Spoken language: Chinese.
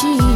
记。